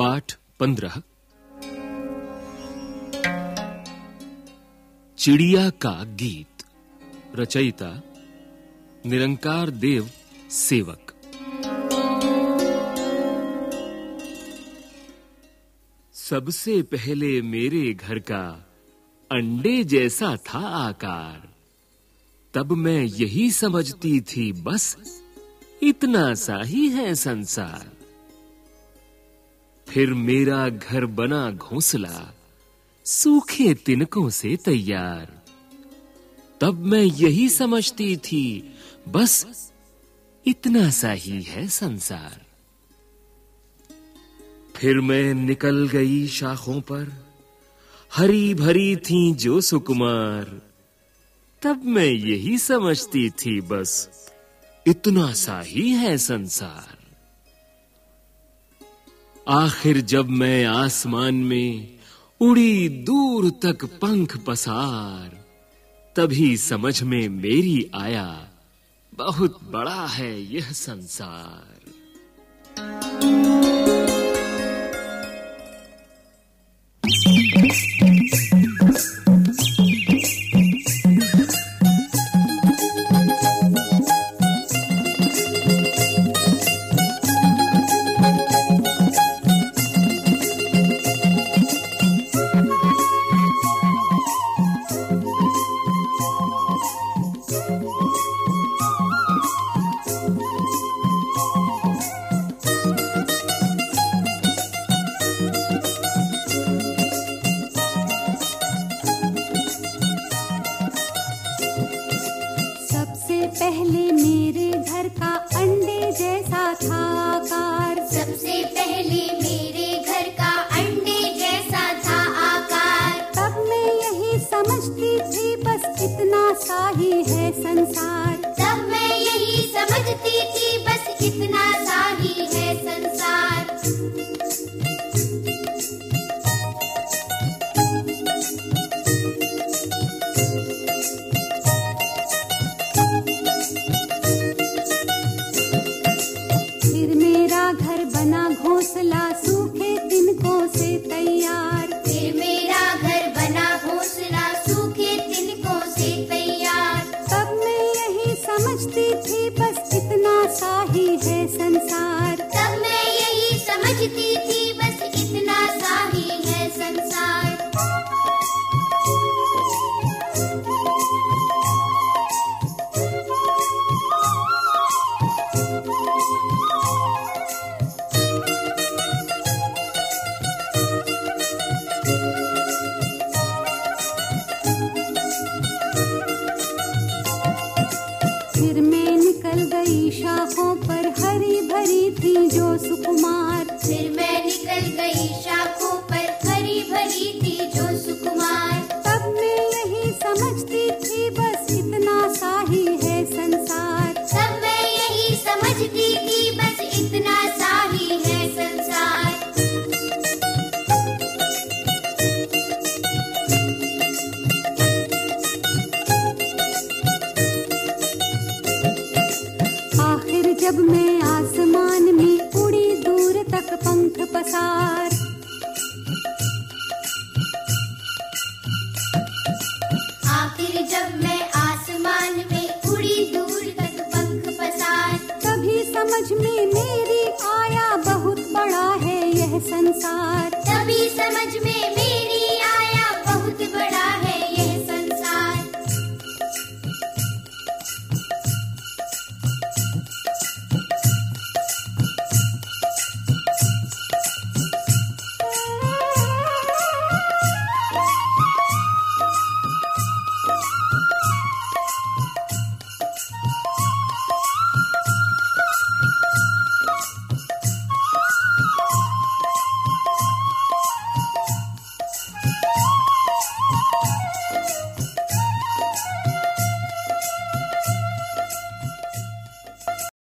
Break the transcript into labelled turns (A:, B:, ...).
A: पंद्रह। चिड़िया का गीत, रचयिता निरंकार देव सेवक। सबसे पहले मेरे घर का अंडे जैसा था आकार। तब मैं यही समझती थी, बस इतना सा ही है संसार। फिर मेरा घर बना घोंसला, सूखे तिनकों से तैयार। तब मैं यही समझती थी, बस इतना सा ही है संसार। फिर मैं निकल गई शाखों पर हरी भरी थी जो सुकुमार। तब मैं यही समझती थी, बस इतना सा ही है संसार। आखिर जब मैं आसमान में उड़ी दूर तक पंख पसार, तभी समझ में मेरी आया, बहुत बड़ा है यह संसार।
B: सबसे बस इतना सा ही है संसार।
C: तब मैं यही समझती थी, बस इतना सा ही है संसार।
B: निकल गई शाखों पर हरी भरी थी जो सुकुमार।
C: फिर मैं निकल गई शाखों
B: जब मैं आसमान में उड़ी दूर तक पंख पसार।
C: आखिर जब मैं आसमान में उड़ी दूर तक पंख पसार।
B: तभी समझ में मेरी आया बहुत बड़ा है यह संसार।